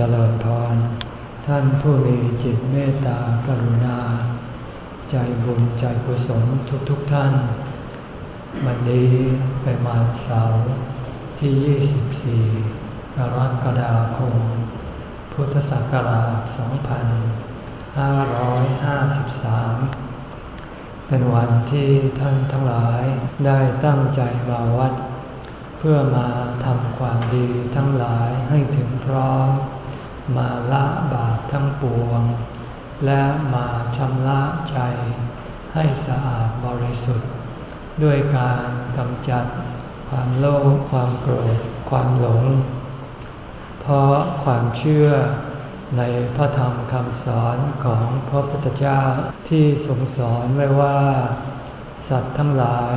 เจริญพร ท่านผู้มีจิตเมตตากรุณา ใจบุญใจกุศลทุกๆทท่าน วันนี้เป็นวันเสาร์ที่ 24กรกฎาคม พุทธศักราช 2553 เป็นวันที่ท่านทั้งหลายได้ตั้งใจมาวัดเพื่อมาทำความดีทั้งหลายให้ถึงพร้อม มาละบาปทั้งปวง และมาชำระใจ ให้สะอาดบริสุทธิ์ ด้วยการกำจัดความโลภความโกรธ ความหลง เพราะความเชื่อในพระธรรมคำสอนของพระพุทธเจ้าที่ทรงสอนไว้ว่า สัตว์ทั้งหลาย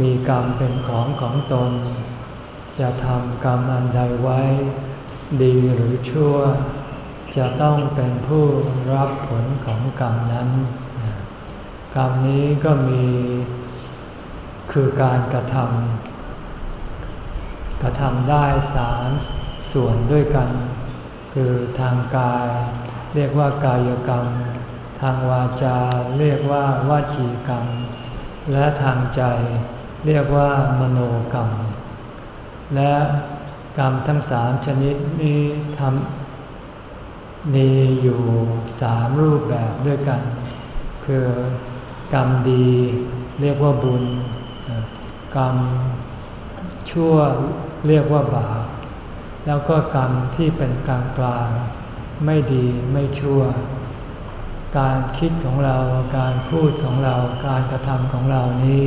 มีกรรมเป็นของของตน จะทำกรรมอันใดไว้ ดีหรือชั่ว จะต้องเป็นผู้รับผลของกรรมนั้น กรรมนี้ก็มีคือการกระทำกระทำได้สามส่วนด้วยกัน คือทางกาย เรียกว่ากายกรรม ทางวาจาเรียกว่าวาจีกรรม และทางใจเรียกว่ามโนกรรม และ กรรมทั้งสามชนิดนี้ทำมีอยู่สามรูปแบบด้วยกัน คือกรรมดีเรียกว่าบุญ กรรมชั่วเรียกว่าบาป แล้วก็กรรมที่เป็นกลางกลางไม่ดีไม่ชั่ว การคิดของเราการพูดของเราการกระทำของเรานี้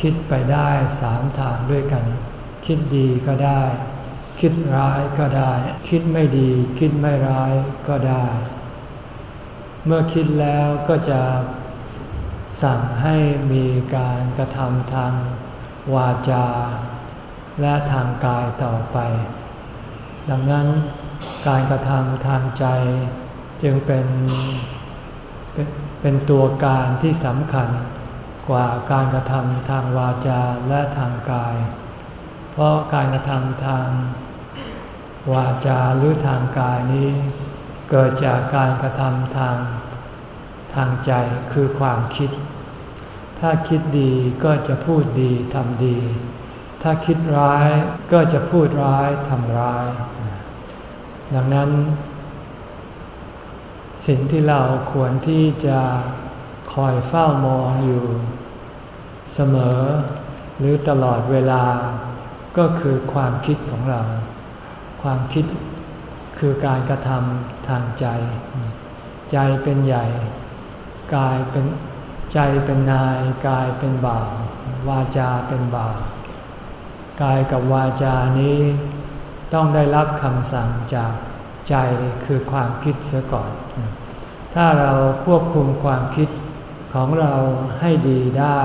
คิดไปได้สามทางด้วยกัน คิดดีก็ได้ คิดร้ายก็ได้ คิดไม่ดี คิดไม่ร้ายก็ได้ เมื่อคิดแล้วก็จะสั่งให้มีการกระทำทางวาจา และทางกายต่อไป ดังนั้นการกระทำทางใจจึงเป็นเป็นตัวการที่สำคัญกว่าการกระทำทางวาจาและทางกาย เพราะการกระทำทาง วาจาหรือทางกายนี้ เกิดจากการกระทำทางทางใจคือความคิด ถ้าคิดดีก็จะพูดดีทำดี ถ้าคิดร้ายก็จะพูดร้ายทำร้าย ดังนั้น สิ่งที่เราควรที่จะคอยเฝ้ามองอยู่ เสมอ หรือตลอดเวลา ก็คือความคิดของเรา ความคิดคือการกระทำทางใจ ใจเป็นใหญ่ กายเป็นใจเป็นนาย กายเป็นบ่าว วาจาเป็นบ่าว กายกับวาจานี้ต้องได้รับคำสั่งจากใจคือความคิดเสียก่อน ถ้าเราควบคุมความคิดของเราให้ดีได้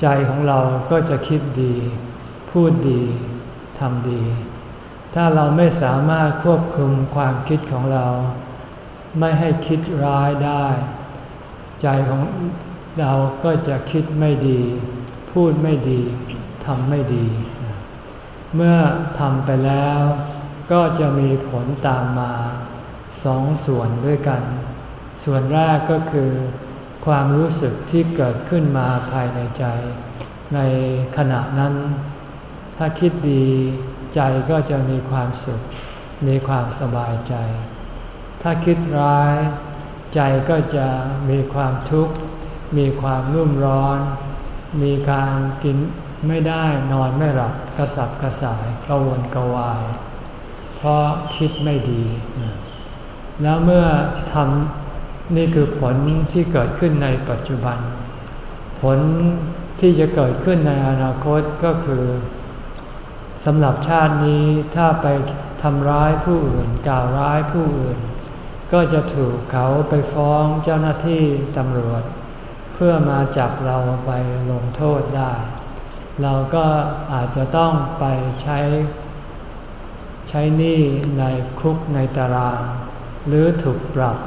ใจของเราก็จะคิดดี พูดดีทำดี ถ้าเราไม่สามารถควบคุมความคิดของเรา ไม่ให้คิดร้ายได้ ใจของเราก็จะคิดไม่ดี พูดไม่ดีทำไม่ดี เมื่อทำไปแล้ว ก็จะมีผลตามมาสองส่วนด้วยกัน ส่วนแรกก็คือ ความรู้สึกที่เกิดขึ้นมาภายในใจ ในขณะนั้น ถ้าคิดดีใจก็จะมีความสุข มีความสบายใจ ถ้าคิดร้าย ใจก็จะมีความทุกข์ มีความรุ่มร้อน มีการกินไม่ได้นอนไม่หลับกระสับกระส่ายกระวนกระวาย เพราะคิดไม่ดี แล้วเมื่อทำนี่คือผลที่เกิดขึ้นในปัจจุบัน ผลที่จะเกิดขึ้นในอนาคตก็คือ สำหรับชาตินี้ถ้าไปทำร้ายผู้อื่นกล่าวร้ายผู้อื่น ก็จะถูกเขาไปฟ้องเจ้าหน้าที่ตำรวจ เพื่อมาจับเราไปลงโทษได้ เราก็อาจจะต้องไปใช้ ใช้หนี้ในคุกในตาราง หรือถูกปรับ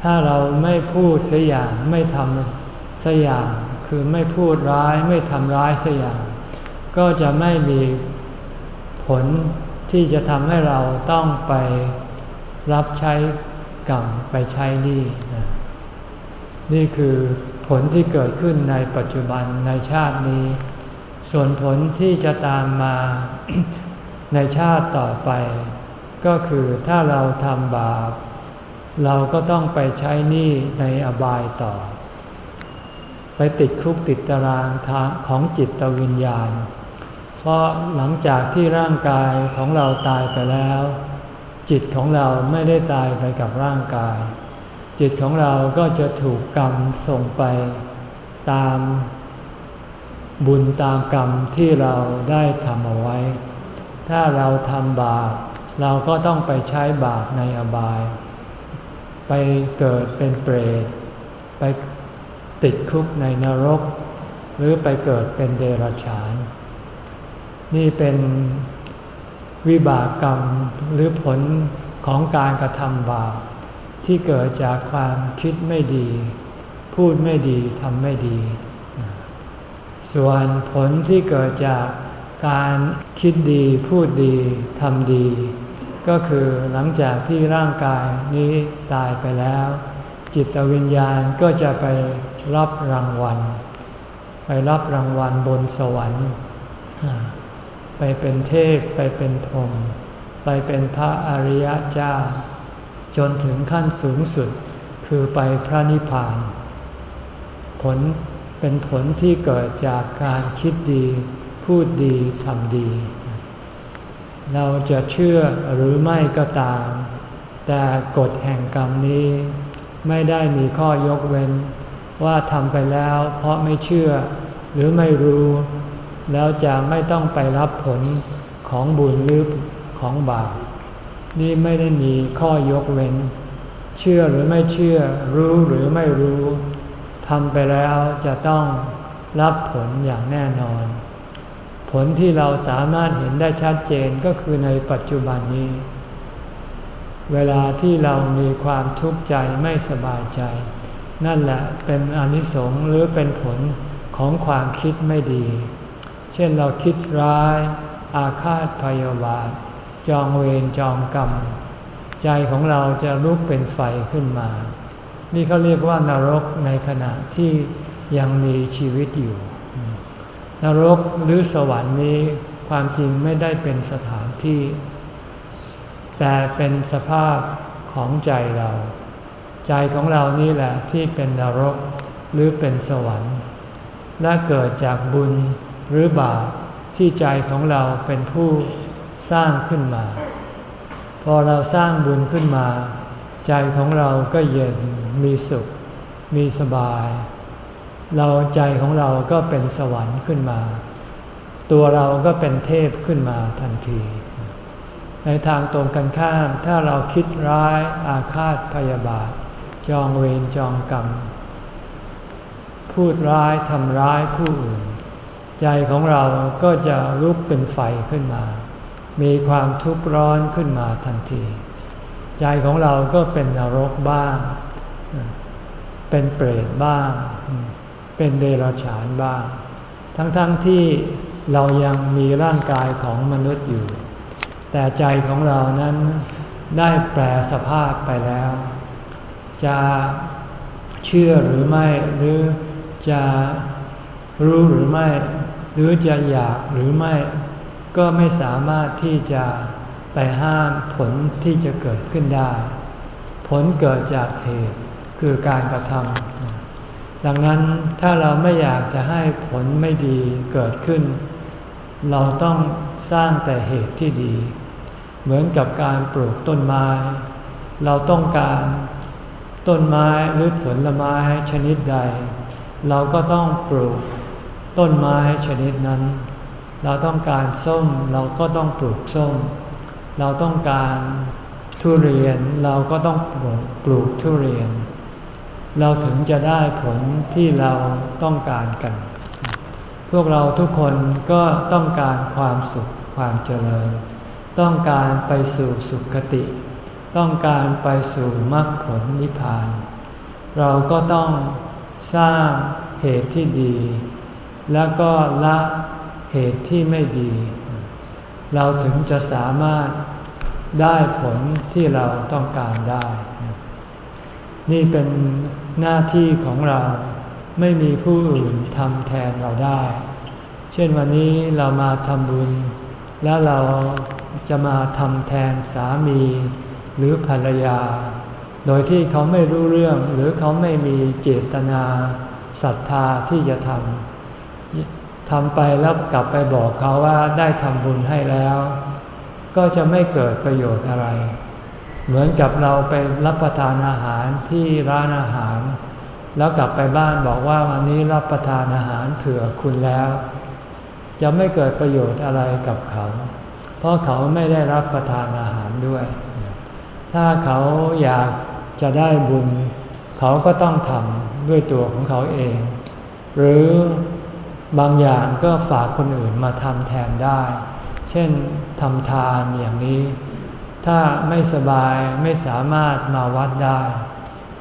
ถ้าเราไม่พูดสัอย่างไม่ทำสัอย่างคือไม่พูดร้ายไม่ทำร้ายสัอย่าง ก็จะไม่มีผลที่จะทำให้เราต้องไปรับใช้กรรมไปใช้หนี้นี่คือผลที่เกิดขึ้นในปัจจุบันในชาตินี้ ส่วนผลที่จะตามมาในชาติต่อไป ก็คือถ้าเราทำบาป เราก็ต้องไปใช้หนี้ในอบายต่อ ไปติดคุกติดตารางทางของจิตวิญญาณ เพราะหลังจากที่ร่างกายของเราตายไปแล้ว จิตของเราไม่ได้ตายไปกับร่างกาย จิตของเราก็จะถูกกรรมส่งไป ตามบุญตามกรรมที่เราได้ทำเอาไว้ ถ้าเราทำบาปเราก็ต้องไปใช้บาปในอบาย ไปเกิดเป็นเปรต ไปติดคุกในนรก หรือไปเกิดเป็นเดรัจฉาน นี่เป็นวิบากกรรมหรือผลของการกระทำบาปที่เกิดจากความคิดไม่ดี พูดไม่ดีทำไม่ดี ส่วนผลที่เกิดจากการคิดดีพูดดีทำดี ก็คือหลังจากที่ร่างกายนี้ตายไปแล้ว จิตวิญญาณก็จะไปรับรางวัล ไปรับรางวัลบนสวรรค์ เป็นเทพไปเป็นพรหมไปเป็นพระอริยเจ้า จนถึงขั้นสูงสุดคือไปพระนิพพาน ผลเป็นผลที่เกิดจากการคิดดี พูดดีทำดี เราจะเชื่อหรือไม่ก็ตาม แต่กฎแห่งกรรมนี้ไม่ได้มีข้อยกเว้น ว่าทำไปแล้วเพราะไม่เชื่อหรือไม่รู้ แล้วจะไม่ต้องไปรับผลของบุญหรือของบาปนี่ไม่ได้มีข้อยกเว้น เชื่อหรือไม่เชื่อ รู้หรือไม่รู้ทำไปแล้วจะต้องรับผลอย่างแน่นอน ผลที่เราสามารถเห็นได้ชัดเจนก็คือในปัจจุบันนี้ เวลาที่เรามีความทุกข์ใจไม่สบายใจ นั่นแหละเป็นอนิสงส์หรือเป็นผลของความคิดไม่ดี เช่นเราคิดร้าย อาฆาตพยาบาท จองเวรจองกรรม ใจของเราจะลุกเป็นไฟขึ้นมา นี่เขาเรียกว่านรกในขณะที่ยังมีชีวิตอยู่ นรกหรือสวรรค์นี้ความจริงไม่ได้เป็นสถานที่ แต่เป็นสภาพของใจเรา ใจของเรานี่แหละที่เป็นนรกหรือเป็นสวรรค์และเกิดจากบุญ หรือบาปที่ใจของเราเป็นผู้สร้างขึ้นมา พอเราสร้างบุญขึ้นมา ใจของเราก็เย็นมีสุข มีสบาย เราใจของเราก็เป็นสวรรค์ขึ้นมา ตัวเราก็เป็นเทพขึ้นมาทันที ในทางตรงกันข้ามถ้าเราคิดร้ายอาฆาตพยาบาท จองเวรจองกรรมพูดร้ายทำร้ายผู้อื่น ใจของเราก็จะลุกเป็นไฟขึ้นมา มีความทุกข์ร้อนขึ้นมาทันที ใจของเราก็เป็นนรกบ้าง เป็นเปรตบ้าง เป็นเดรัจฉานบ้าง ทั้งๆทที่เรายังมีร่างกายของมนุษย์อยู่ แต่ใจของเรานั้นได้แปลสภาพไปแล้ว จะเชื่อหรือไม่หรือจะรู้หรือไม่ หรือจะอยากหรือไม่ ก็ไม่สามารถที่จะไปห้ามผลที่จะเกิดขึ้นได้ ผลเกิดจากเหตุคือการกระทำดังนั้นถ้าเราไม่อยากจะให้ผลไม่ดีเกิดขึ้น เราต้องสร้างแต่เหตุที่ดี เหมือนกับการปลูกต้นไม้ เราต้องการต้นไม้หรือผลไม้ชนิดใด เราก็ต้องปลูก ต้นไม้ชนิดนั้น เราต้องการส้มเราก็ต้องปลูกส้ม เราต้องการทุเรียนเราก็ต้องปลูกปลูกทุเรียน เราถึงจะได้ผลที่เราต้องการกัน พวกเราทุกคนก็ต้องการความสุขความเจริญ ต้องการไปสู่สุขติ ต้องการไปสู่มรรคผลนิพพาน เราก็ต้องสร้างเหตุที่ดี แล้วก็ละเหตุที่ไม่ดี เราถึงจะสามารถได้ผลที่เราต้องการได้ นี่เป็นหน้าที่ของเราไม่มีผู้อื่นทำแทนเราได้ เช่นวันนี้เรามาทำบุญ แล้วเราจะมาทำแทนสามีหรือภรรยา โดยที่เขาไม่รู้เรื่องหรือเขาไม่มีเจตนาศรัทธาที่จะทำ ทำไปแล้วกลับไปบอกเขาว่าได้ทำบุญให้แล้ว ก็จะไม่เกิดประโยชน์อะไร เหมือนกับเราไปรับประทานอาหารที่ร้านอาหาร แล้วกลับไปบ้านบอกว่าวันนี้รับประทานอาหารเผื่อคุณแล้ว จะไม่เกิดประโยชน์อะไรกับเขา เพราะเขาไม่ได้รับประทานอาหารด้วย ถ้าเขาอยากจะได้บุญ เขาก็ต้องทำด้วยตัวของเขาเอง หรือ บางอย่างก็ฝากคนอื่นมาทำแทนได้ เช่นทำทานอย่างนี้ ถ้าไม่สบายไม่สามารถมาวัดได้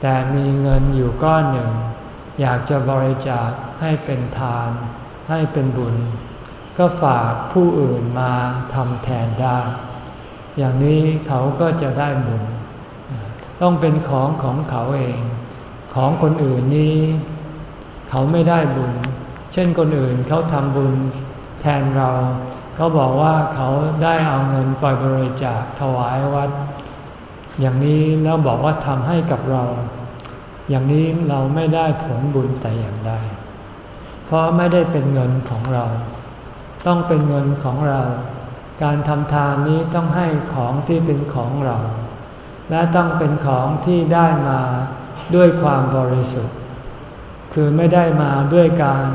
แต่มีเงินอยู่ก้อนหนึ่ง อยากจะบริจาคให้เป็นทาน ให้เป็นบุญ ก็ฝากผู้อื่นมาทำแทนได้ อย่างนี้เขาก็จะได้บุญ ต้องเป็นของของเขาเอง ของคนอื่นนี้ เขาไม่ได้บุญ เช่นคนอื่นเขาทำบุญแทนเรา เขาบอกว่าเขาได้เอาเงินไปบริจาคถวายวัด อย่างนี้แล้วบอกว่าทำให้กับเรา อย่างนี้เราไม่ได้ผลบุญแต่อย่างใดเพราะไม่ได้เป็นเงินของเรา ต้องเป็นเงินของเรา การทำทานนี้ต้องให้ของที่เป็นของเรา และต้องเป็นของที่ได้มาด้วยความบริสุทธิ์ คือไม่ได้มาด้วยการ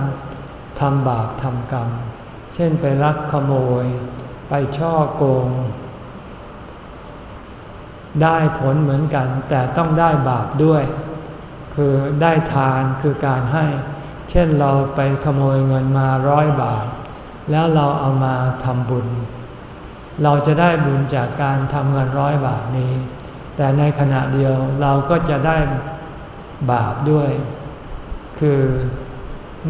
ทำบาปทำกรรม เช่นไปลักขโมย ไปช่อโกง ได้ผลเหมือนกัน แต่ต้องได้บาปด้วย คือได้ทานคือการให้ เช่นเราไปขโมยเงินมาร้อยบาท แล้วเราเอามาทำบุญ เราจะได้บุญจากการทำเงินร้อยบาทนี้ แต่ในขณะเดียวเราก็จะได้บาปด้วย คือ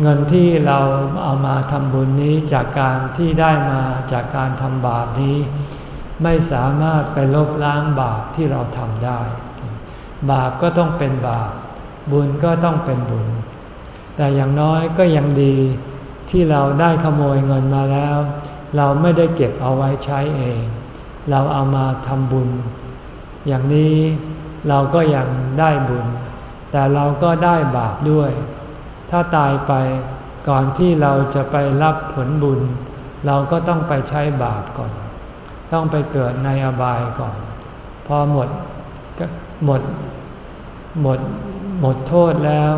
เงินที่เราเอามาทำบุญนี้จากการที่ได้มาจากการทำบาปนี้ ไม่สามารถไปลบล้างบาปที่เราทำได้ บาปก็ต้องเป็นบาป บุญก็ต้องเป็นบุญ แต่อย่างน้อยก็ยังดีที่เราได้ขโมยเงินมาแล้ว เราไม่ได้เก็บเอาไว้ใช้เอง เราเอามาทำบุญ อย่างนี้เราก็ยังได้บุญ แต่เราก็ได้บาปด้วย ถ้าตายไปก่อนที่เราจะไปรับผลบุญ เราก็ต้องไปใช้บาปก่อน ต้องไปเกิดในอบายก่อน พอหมดหมดหมดหมดโทษแล้ว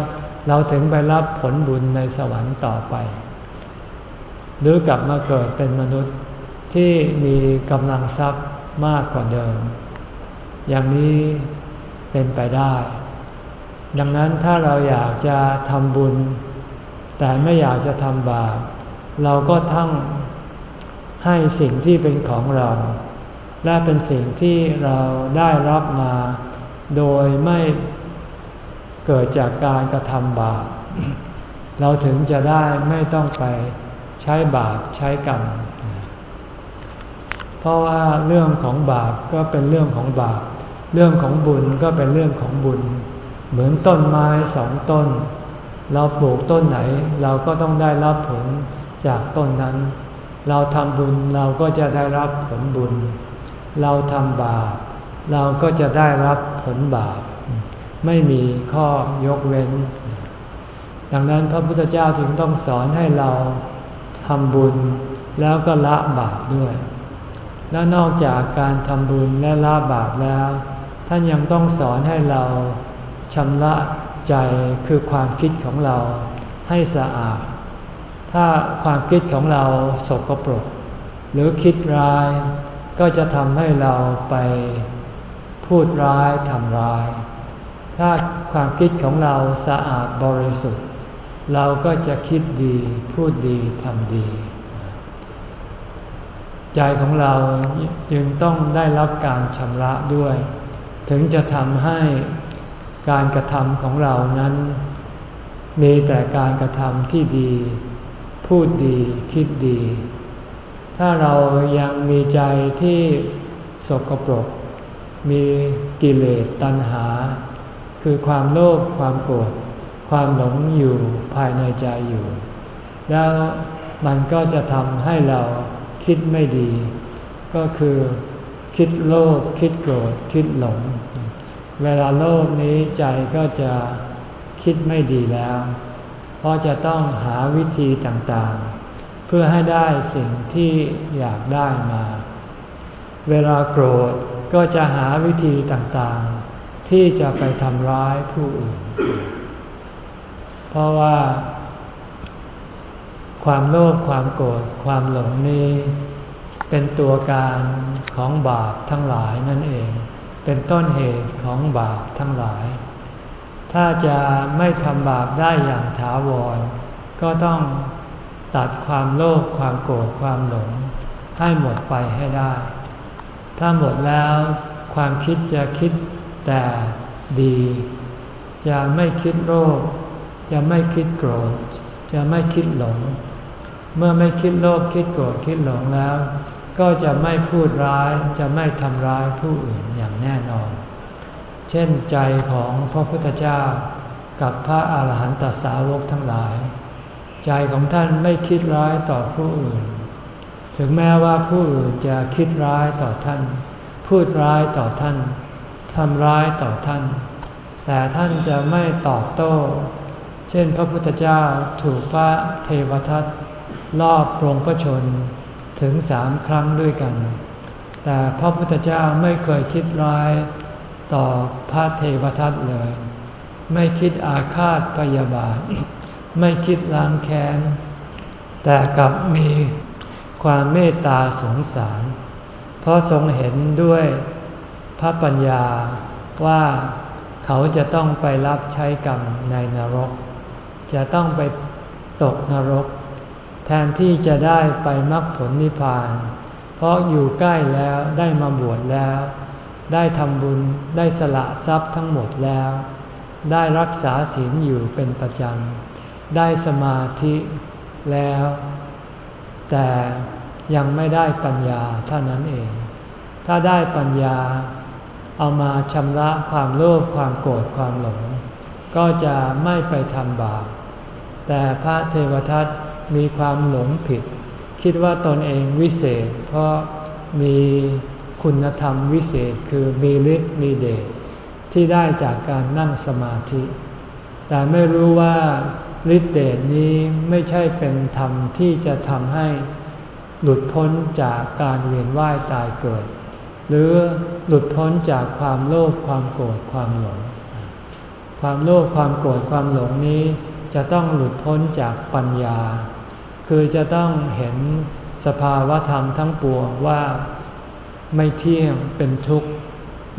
เราถึงไปรับผลบุญในสวรรค์ต่อไป หรือกลับมาเกิดเป็นมนุษย์ที่มีกำลังทรัพย์มากกว่าเดิม อย่างนี้เป็นไปได้ ดังนั้นถ้าเราอยากจะทำบุญ แต่ไม่อยากจะทำบาปเราก็ทั้งให้สิ่งที่เป็นของเรา และเป็นสิ่งที่เราได้รับมา โดยไม่เกิดจากการกระทำบาปเราถึงจะได้ไม่ต้องไปใช้บาปใช้กรรม เพราะว่าเรื่องของบาปก็เป็นเรื่องของบาป เรื่องของบุญก็เป็นเรื่องของบุญ เหมือนต้นไม้สองต้น เราปลูกต้นไหน เราก็ต้องได้รับผลจากต้นนั้น เราทำบุญเราก็จะได้รับผลบุญ เราทำบาปเราก็จะได้รับผลบาป ไม่มีข้อยกเว้น ดังนั้นพระพุทธเจ้าถึงต้องสอนให้เราทำบุญแล้วก็ละบาปด้วย และนอกจากการทำบุญและละบาปแล้ว ท่านยังต้องสอนให้เรา ชำระใจคือความคิดของเราให้สะอาด ถ้าความคิดของเราสกปรก หรือคิดร้ายก็จะทำให้เราไปพูดร้ายทำร้าย ถ้าความคิดของเราสะอาดบริสุทธิ์ เราก็จะคิดดีพูดดีทำดี ใจของเราจึงต้องได้รับการชำระด้วย ถึงจะทำให้ การกระทำของเรานั้น มีแต่การกระทำที่ดี พูดดีคิดดี ถ้าเรายังมีใจที่สกปรก มีกิเลสตัณหา คือความโลภความโกรธความหลงอยู่ภายในใจอยู่ แล้วมันก็จะทำให้เราคิดไม่ดี ก็คือคิดโลภคิดโกรธคิดหลง เวลาโลภนี้ใจก็จะคิดไม่ดีแล้ว เพราะจะต้องหาวิธีต่างๆ เพื่อให้ได้สิ่งที่อยากได้มา เวลาโกรธก็จะหาวิธีต่างๆ ที่จะไปทำร้ายผู้อื่น เพราะว่า ความโลภความโกรธความหลงนี้ เป็นตัวการของบาปทั้งหลายนั่นเอง เป็นต้นเหตุของบาปทั้งหลาย ถ้าจะไม่ทำบาปได้อย่างถาวร ก็ต้องตัดความโลภความโกรธความหลง ให้หมดไปให้ได้ ถ้าหมดแล้วความคิดจะคิดแต่ดี จะไม่คิดโลภจะไม่คิดโกรธ จะไม่คิดหลง เมื่อไม่คิดโลภคิดโกรธคิดหลงแล้ว ก็จะไม่พูดร้ายจะไม่ทำร้ายผู้อื่นอย่างแน่นอน เช่นใจของพระพุทธเจ้ากับพระอาหารหันตสาวกทั้งหลาย ใจของท่านไม่คิดร้ายต่อผู้อื่น ถึงแม้ว่าผู้อื่นจะคิดร้ายต่อท่าน พูดร้ายต่อท่านทำร้ายต่อท่าน แต่ท่านจะไม่ตอบโต้ เช่นพระพุทธเจ้าถูกพระเทวทัตลอบปรงพระชน ถึงสามครั้งด้วยกัน แต่พระพุทธเจ้าไม่เคยคิดร้ายต่อพระเทวทัตเลย ไม่คิดอาฆาตพยาบาท ไม่คิดล้างแค้น แต่กลับมีความเมตตาสงสาร เพราะทรงเห็นด้วยพระปัญญาว่าเขาจะต้องไปรับใช้กรรมในนรก จะต้องไปตกนรก ทนที่จะได้ไปมรรคผลนิพพาน เพราะอยู่ใกล้แล้วได้มาบวชแล้ว ได้ทำบุญได้สละทรัพย์ทั้งหมดแล้ว ได้รักษาศีลอยู่เป็นประจำ ได้สมาธิแล้ว แต่ยังไม่ได้ปัญญาเท่านั้นเอง ถ้าได้ปัญญาเอามาชำระความโลภความโกรธความหลง ก็จะไม่ไปทำบาปแต่พระเทวทัต มีความหลงผิด คิดว่าตนเองวิเศษ เพราะมีคุณธรรมวิเศษคือมีฤทธิ์มีเดชที่ได้จากการนั่งสมาธิ แต่ไม่รู้ว่าฤทธิเดชนี้ไม่ใช่เป็นธรรมที่จะทำให้หลุดพ้นจากการเวียนว่ายตายเกิด หรือหลุดพ้นจากความโลภความโกรธความหลง ความโลภความโกรธความหลงนี้จะต้องหลุดพ้นจากปัญญา คือจะต้องเห็นสภาวะธรรมทั้งปวงว่าไม่เที่ยงเป็นทุกข์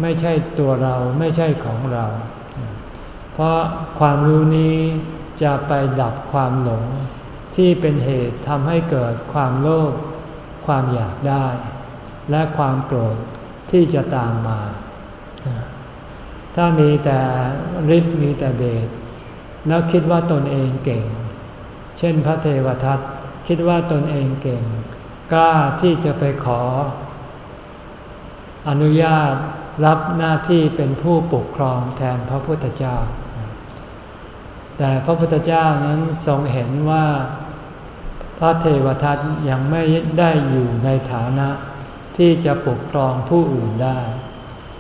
ไม่ใช่ตัวเราไม่ใช่ของเรา เพราะความรู้นี้จะไปดับความหลง ที่เป็นเหตุทำให้เกิดความโลภความอยากได้ และความโกรธที่จะตามมา ถ้ามีแต่ฤทธิ์มีแต่เดชแล้วคิดว่าตนเองเก่ง เช่นพระเทวทัต คิดว่าตนเองเก่ง กล้าที่จะไปขอ อนุญาตรับหน้าที่เป็นผู้ปกครองแทนพระพุทธเจ้า แต่พระพุทธเจ้านั้นทรงเห็นว่าพระเทวทัตยังไม่ได้อยู่ในฐานะที่จะปกครองผู้อื่นได้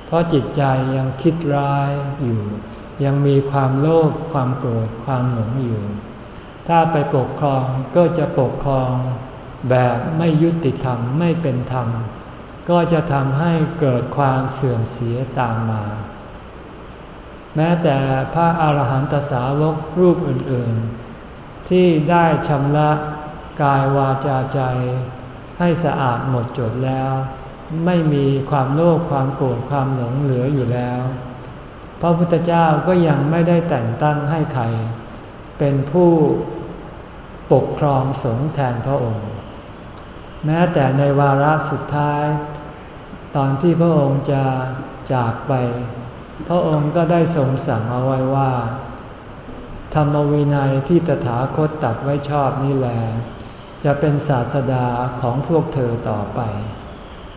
เพราะจิตใจยังคิดร้ายอยู่ ยังมีความโลภความโกรธความหลงอยู่ ถ้าไปปกครองก็จะปกครองแบบไม่ยุติธรรมไม่เป็นธรรม ก็จะทำให้เกิดความเสื่อมเสียตามมา แม้แต่พระอาหารหันตสาวกรูปอื่นๆ ที่ได้ชำระกายวาจาใจ ให้สะอาดหมดจดแล้ว ไม่มีความโลภความโกรธความหลงเหลืออยู่แล้ว พระพุทธเจ้าก็ยังไม่ได้แต่งตั้งให้ใคร เป็นผู้ ปกครองสงฆ์แทนพระองค์ แม้แต่ในวาระสุดท้าย ตอนที่พระองค์จะจากไป พระองค์ก็ได้ทรงสั่งเอาไว้ว่า ธรรมวินัยที่ตถาคตตัดไว้ชอบนี่แหละจะเป็นศาสดาของพวกเธอต่อไป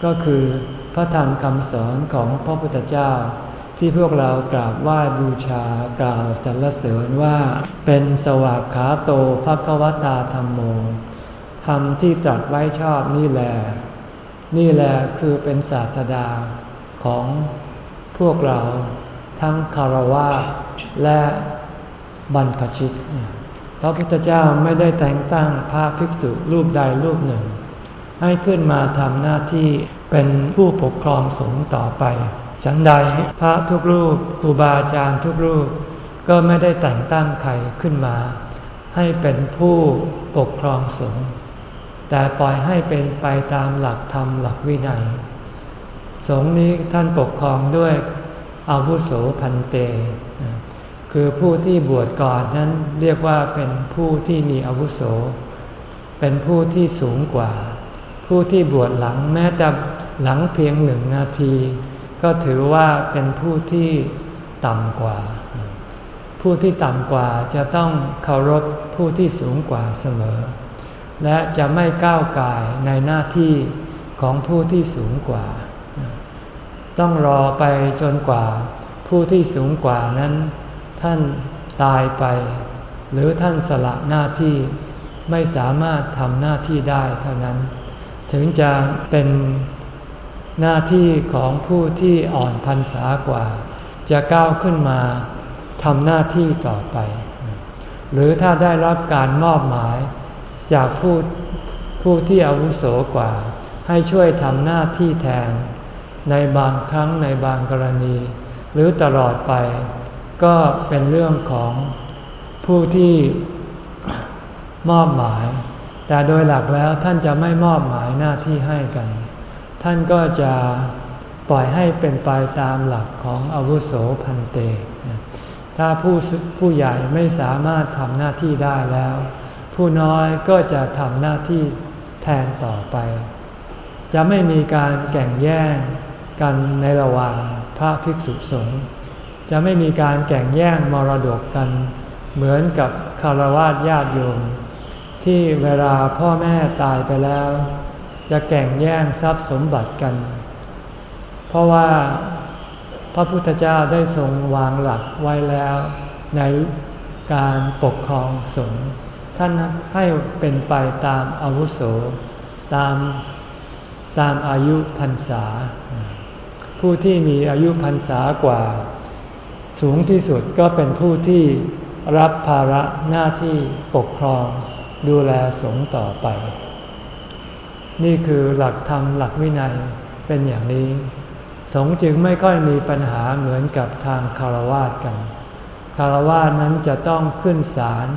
ก็คือพระธรรมคำสอนของพระพุทธเจ้า ที่พวกเรากราบไหว้บูชากล่าวสรรเสริญว่า เป็นสวากขาโตภควตาธรรมโมธรรมที่ตรัสไว้ชอบนี่แหละนี่แหละคือเป็นศาสดาของพวกเราทั้งคารวะและบรรพชิตพระพุทธเจ้าไม่ได้แต่งตั้งพระภิกษุรูปใดรูปหนึ่ง ให้ขึ้นมาทำหน้าที่เป็นผู้ปกครองสงฆ์ต่อไป ฉันใดพระทุกรูปครูบาอาจารย์ทุกรูป ก็ไม่ได้แต่งตั้งใครขึ้นมา ให้เป็นผู้ปกครองสงฆ์แต่ปล่อยให้เป็นไปตามหลักธรรมหลักวินัย สงฆ์นี้ท่านปกครองด้วยอาวุโสพันเต คือผู้ที่บวชก่อนนั้นเรียกว่าเป็นผู้ที่มีอาวุโส เป็นผู้ที่สูงกว่า ผู้ที่บวชหลังแม้แต่หลังเพียงหนึ่งนาที ก็ถือว่าเป็นผู้ที่ต่ำกว่า ผู้ที่ต่ำกว่าจะต้องเคารพผู้ที่สูงกว่าเสมอ และจะไม่ก้าวกายในหน้าที่ของผู้ที่สูงกว่า ต้องรอไปจนกว่า ผู้ที่สูงกว่านั้น ท่านตายไป หรือท่านสละหน้าที่ไม่สามารถทำหน้าที่ได้เท่านั้น ถึงจะเป็น หน้าที่ของผู้ที่อ่อนพันษากว่า จะก้าวขึ้นมาทำหน้าที่ต่อไป หรือถ้าได้รับการมอบหมาย จากผู้ผู้ที่อาวุโสกว่า ให้ช่วยทำหน้าที่แทน ในบางครั้งในบางกรณี หรือตลอดไป ก็เป็นเรื่องของผู้ที่มอบหมาย แต่โดยหลักแล้วท่านจะไม่มอบหมายหน้าที่ให้กัน ท่านก็จะปล่อยให้เป็นไปตามหลักของอาวุโสพันเต ถ้าผู้ผู้ใหญ่ไม่สามารถทำหน้าที่ได้แล้ว ผู้น้อยก็จะทำหน้าที่แทนต่อไป จะไม่มีการแข่งแย่งกันในระหว่างพระภิกษุสงฆ์จะไม่มีการแข่งแย่งมรดกกัน เหมือนกับคารวะญาติโยมที่เวลาพ่อแม่ตายไปแล้ว จะแข่งแย่งทรัพย์สมบัติกัน เพราะว่าพระพุทธเจ้าได้ทรงวางหลักไว้แล้วในการปกครองสงฆ์ท่านให้เป็นไปตามอาวุโส ตามตามอายุพรรษา ผู้ที่มีอายุพรรษากว่า สูงที่สุดก็เป็นผู้ที่รับภาระหน้าที่ปกครองดูแลสงฆ์ต่อไป นี่คือหลักธรรมหลักวินัยเป็นอย่างนี้ สงฆ์จึงไม่ค่อยมีปัญหาเหมือนกับทางคารวาสกันคารวาสนั้นจะต้องขึ้นศาล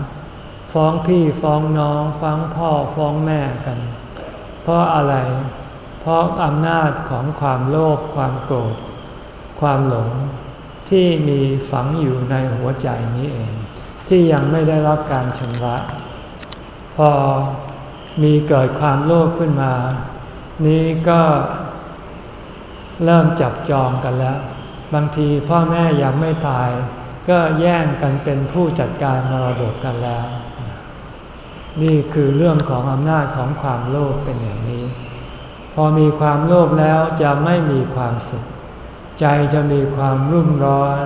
ฟ้องพี่ฟ้องน้องฟ้องพ่อฟ้องแม่กัน เพราะอะไร เพราะอำนาจของความโลภความโกรธ ความหลงที่มีฝังอยู่ในหัวใจนี้เอง ที่ยังไม่ได้รับการชำระ พอ มีเกิดความโลภขึ้นมา นี้ก็เริ่มจับจองกันแล้ว บางทีพ่อแม่ยังไม่ตาย ก็แย่งกันเป็นผู้จัดการมรดกกันแล้ว นี่คือเรื่องของอำนาจของความโลภเป็นอย่างนี้ พอมีความโลภแล้วจะไม่มีความสุข ใจจะมีความรุ่มร้อน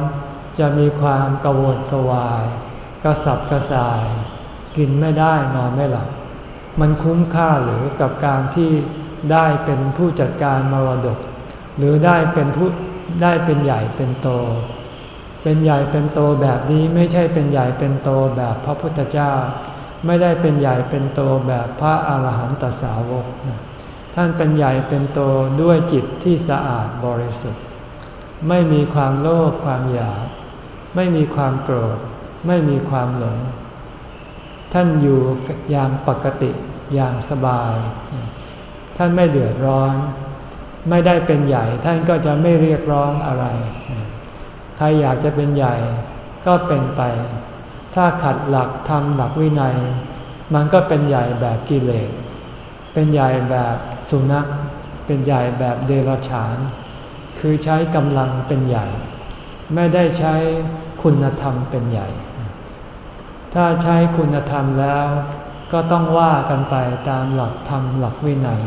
จะมีความกระวนกระวาย กระสับกระส่าย กินไม่ได้นอนไม่หลับ มันคุ้มค่าหรือกับการที่ได้เป็นผู้จัดการมรดก หรือได้เป็นผู้ได้เป็นใหญ่เป็นโต เป็นใหญ่เป็นโตแบบนี้ไม่ใช่เป็นใหญ่เป็นโตแบบพระพุทธเจ้า ไม่ได้เป็นใหญ่เป็นโตแบบพระอาหารหันตสาวก ท่านเป็นใหญ่เป็นโตด้วยจิตที่สะอาดบริสุทธิ์ ไม่มีความโลภความอยาก ไม่มีความโกรธ ไม่มีความหลง ท่านอยู่อย่างปกติอย่างสบาย ท่านไม่เดือดร้อน ไม่ได้เป็นใหญ่ท่านก็จะไม่เรียกร้องอะไร ใครอยากจะเป็นใหญ่ก็เป็นไป ถ้าขัดหลักธรรมหลักวินัย มันก็เป็นใหญ่แบบกิเลส เป็นใหญ่แบบสุนัข เป็นใหญ่แบบเดรัจฉาน คือใช้กำลังเป็นใหญ่ ไม่ได้ใช้คุณธรรมเป็นใหญ่ ถ้าใช้คุณธรรมแล้ว ก็ต้องว่ากันไปตามหลักธรรมหลักวินัย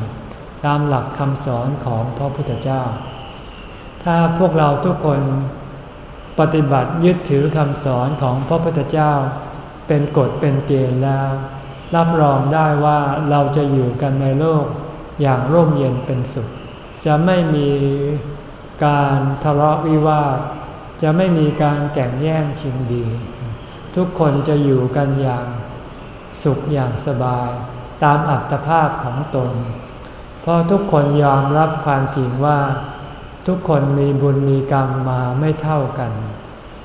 ตามหลักคำสอนของพระพุทธเจ้า ถ้าพวกเราทุกคนปฏิบัติยึดถือคำสอนของพระพุทธเจ้า เป็นกฎเป็นเกณฑ์แล้ว รับรองได้ว่าเราจะอยู่กันในโลกอย่างร่มเย็นเป็นสุข จะไม่มีการทะเลาะวิวาท จะไม่มีการแก่งแย่งชิงดี ทุกคนจะอยู่กันอย่างสุขอย่างสบาย ตามอัตภาพของตน เพราะทุกคนยอมรับความจริงว่า ทุกคนมีบุญมีกรรมมาไม่เท่ากัน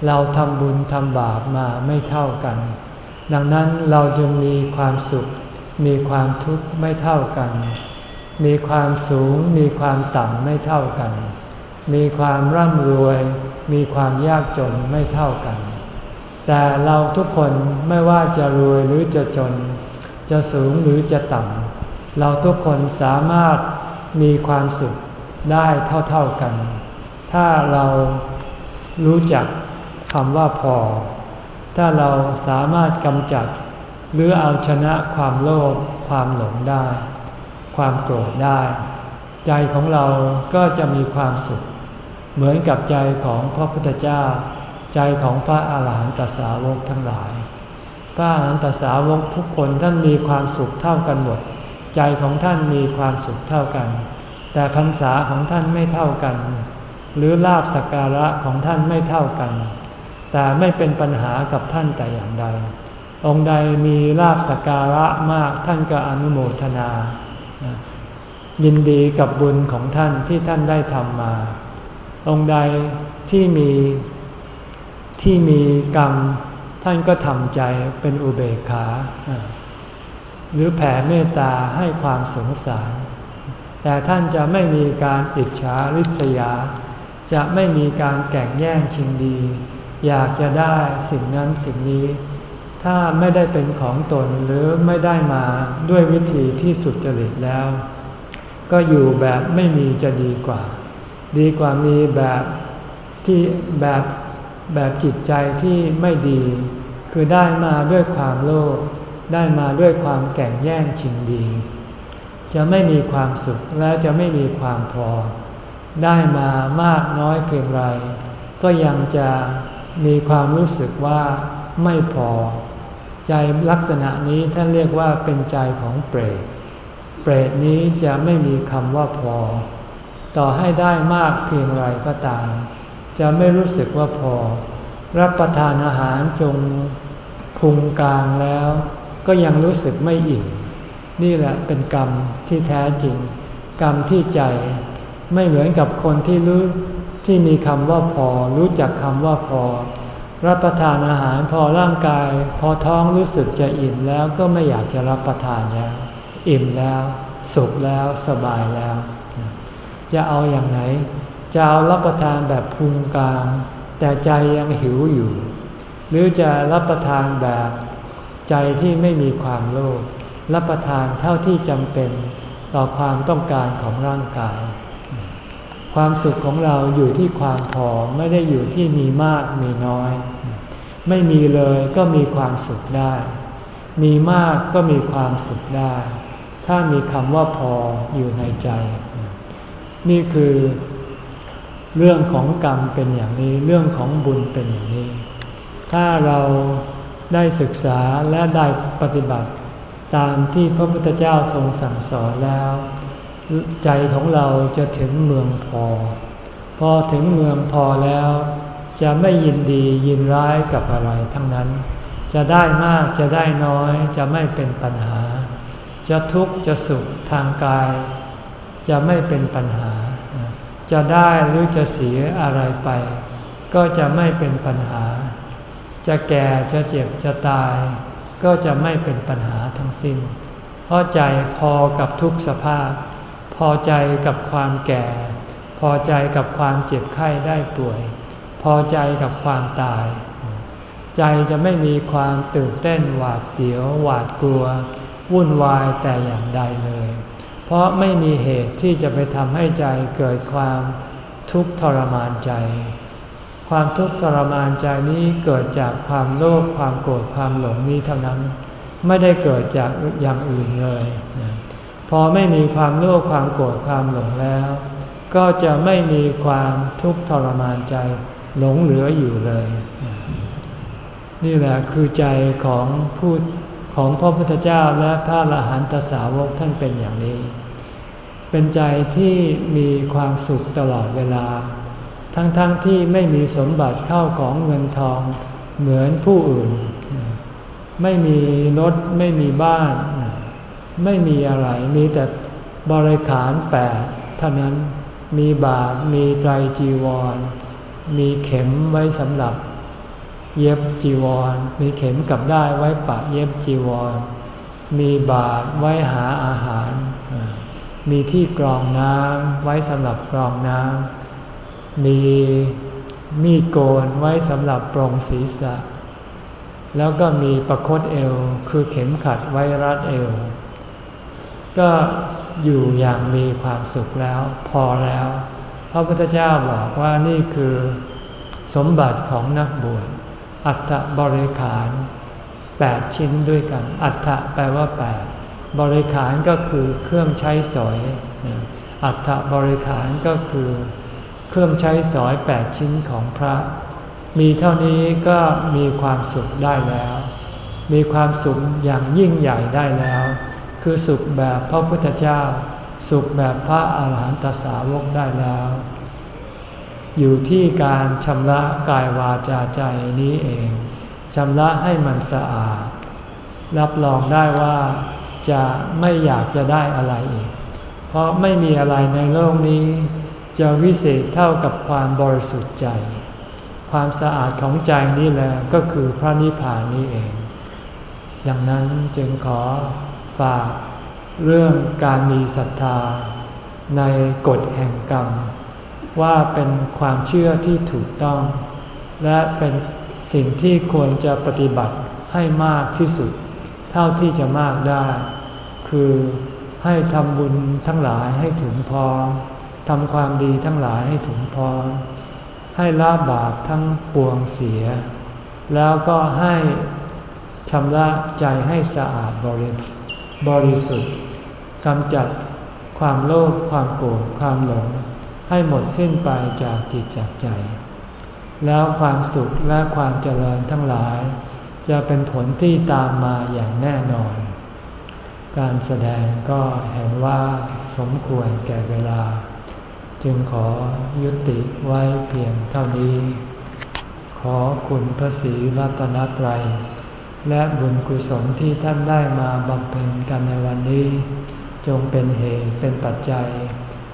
เราทำบุญทำบาปมาไม่เท่ากัน ดังนั้นเราจึงมีความสุข มีความทุกข์ไม่เท่ากัน มีความสูง มีความต่ำไม่เท่ากัน มีความร่ำรวย มีความยากจนไม่เท่ากัน แต่เราทุกคนไม่ว่าจะรวยหรือจะจน จะสูงหรือจะต่ำเราทุกคนสามารถมีความสุขได้เท่าๆกัน ถ้าเรารู้จักคำว่าพอ ถ้าเราสามารถกำจัด หรือเอาชนะความโลภความหลงได้ ความโกรธได้ ใจของเราก็จะมีความสุข เหมือนกับใจของพระพุทธเจ้า ใจของพระอาหารหันตสาวกทั้งหลาย พระอาหารหันตสาวกทุกคนท่านมีความสุขเท่ากันหมด ใจของท่านมีความสุขเท่ากัน แต่พรรษาของท่านไม่เท่ากัน หรือลาบสักการะของท่านไม่เท่ากัน แต่ไม่เป็นปัญหากับท่านแต่อย่างใด องค์ใดมีลาบสักการะมากท่านก็อนุโมทนา ยินดีกับบุญของท่านที่ท่านได้ทำมา องค์ใดที่มี ที่มีกรรมท่านก็ทำใจเป็นอุเบกขา หรือแผ่เมตตาให้ความสงสาร แต่ท่านจะไม่มีการอิจฉาริษยา จะไม่มีการแก่งแย่งชิงดี อยากจะได้สิ่งนั้นสิ่งนี้ ถ้าไม่ได้เป็นของตนหรือไม่ได้มาด้วยวิธีที่สุดจริตแล้ว ก็อยู่แบบไม่มีจะดีกว่า ดีกว่ามีแบบที่แบบ แบบจิตใจที่ไม่ดี คือได้มาด้วยความโลภได้มาด้วยความแก่งแย่งชิงดี จะไม่มีความสุขและจะไม่มีความพอ ได้มามากน้อยเพียงไร ก็ยังจะมีความรู้สึกว่าไม่พอ ใจลักษณะนี้ท่านเรียกว่าเป็นใจของเปรตเปรตนี้จะไม่มีคำว่าพอ ต่อให้ได้มากเพียงไรก็ตาม จะไม่รู้สึกว่าพอ รับประทานอาหารจงพุงกลางแล้ว ก็ยังรู้สึกไม่อิ่มนี่แหละเป็นกรรมที่แท้จริง กรรมที่ใจไม่เหมือนกับคนที่รู้ที่มีคำว่าพอ รู้จักคำว่าพอ รับประทานอาหารพอร่างกาย พอท้องรู้สึกจะอิ่มแล้วก็ไม่อยากจะรับประทานแล้วอิ่มแล้ว สุขแล้วสบายแล้ว จะเอาอย่างไหน จะรับประทานแบบพุงกลาง แต่ใจยังหิวอยู่ หรือจะรับประทานแบบใจที่ไม่มีความโลภรับประทานเท่าที่จำเป็นต่อความต้องการของร่างกาย ความสุขของเราอยู่ที่ความพอไม่ได้อยู่ที่มีมากมีน้อย ไม่มีเลยก็มีความสุขได้ มีมากก็มีความสุขได้ ถ้ามีคำว่าพออยู่ในใจ นี่คือ เรื่องของกรรมเป็นอย่างนี้ เรื่องของบุญเป็นอย่างนี้ ถ้าเราได้ศึกษาและได้ปฏิบัติตามที่พระพุทธเจ้าทรงสั่งสอนแล้ว ใจของเราจะถึงเมืองพอ พอถึงเมืองพอแล้ว จะไม่ยินดียินร้ายกับอะไรทั้งนั้น จะได้มากจะได้น้อยจะไม่เป็นปัญหา จะทุกข์จะสุขทางกาย จะไม่เป็นปัญหา จะได้หรือจะเสียอะไรไป ก็จะไม่เป็นปัญหา จะแก่จะเจ็บจะตาย ก็จะไม่เป็นปัญหาทั้งสิ้น เพราะใจพอกับทุกสภาพ พอใจกับความแก่ พอใจกับความเจ็บไข้ได้ป่วย พอใจกับความตาย ใจจะไม่มีความตื่นเต้นหวาดเสียวหวาดกลัว วุ่นวายแต่อย่างใดเลย เพราะไม่มีเหตุที่จะไปทำให้ใจเกิดความทุกข์ทรมานใจ ความทุกข์ทรมานใจนี้เกิดจากความโลภความโกรธความหลงนี้เท่านั้น ไม่ได้เกิดจากอย่างอื่นเลย พอไม่มีความโลภความโกรธความหลงแล้ว ก็จะไม่มีความทุกข์ทรมานใจหลงเหลืออยู่เลย นี่แหละคือใจของผู้ ของพระพุทธเจ้าและพระอรหันตสาวกท่านเป็นอย่างนี้ เป็นใจที่มีความสุขตลอดเวลา ทั้งๆทที่ไม่มีสมบัติเข้าของเงินทองเหมือนผู้อื่น ไม่มีรถไม่มีบ้าน ไม่มีอะไรมีแต่บริขารแปดเท่านั้นมีบาทมีใจจีวร มีเข็มไว้สำหรับ เย็บจีวร มีเข็มกับได้ไว้ปะเย็บจีวร มีบาทไว้หาอาหาร มีที่กรองน้ำไว้สำหรับกรองน้ำ มีมีดโกนไว้สำหรับปรงศีรษะ แล้วก็มีประคตเอวคือเข็มขัดไว้รัดเอว ก็อยู่อย่างมีความสุขแล้ว พอแล้ว พระพุทธเจ้าบอกว่านี่คือสมบัติของนักบวช อัฐบริขารแปดชิ้นด้วยกัน อัฐแปลว่าแปดบริขารก็คือเครื่องใช้สอย อัฐบริขารก็คือเครื่องใช้สอยแปดชิ้นของพระ มีเท่านี้ก็มีความสุขได้แล้ว มีความสุขอย่างยิ่งใหญ่ได้แล้ว คือสุขแบบพระพุทธเจ้า สุขแบบพระอาหารหันตสาวกได้แล้ว อยู่ที่การชำระกายวาจาใจนี้เองชำระให้มันสะอาด รับรองได้ว่าจะไม่อยากจะได้อะไรอีก เพราะไม่มีอะไรในโลกนี้ จะวิเศษเท่ากับความบริสุทธิ์ใจ ความสะอาดของใจนี่แหละก็คือพระนิพพานนี้เอง ดังนั้นจึงขอฝากเรื่องการมีศรัทธาในกฎแห่งกรรม ว่าเป็นความเชื่อที่ถูกต้อง และเป็นสิ่งที่ควรจะปฏิบัติให้มากที่สุด เท่าที่จะมากได้ คือให้ทำบุญทั้งหลายให้ถึงพร้อมทำความดีทั้งหลายให้ถึงพร้อมให้ละบาปทั้งปวงเสีย แล้วก็ให้ชำระใจให้สะอาดบริบริสุทธิ์กำจัดความโลภความโกรธความหลง ให้หมดสิ้นไปจากจิตจากใจ แล้วความสุขและความเจริญทั้งหลาย จะเป็นผลที่ตามมาอย่างแน่นอน การแสดงก็เห็นว่าสมควรแก่เวลา จึงขอยุติไว้เพียงเท่านี้ ขอคุณพระศรีรัตนตรัยและบุญกุศลที่ท่านได้มาบำเพ็ญกันในวันนี้ จงเป็นเหตุเป็นปัจจัย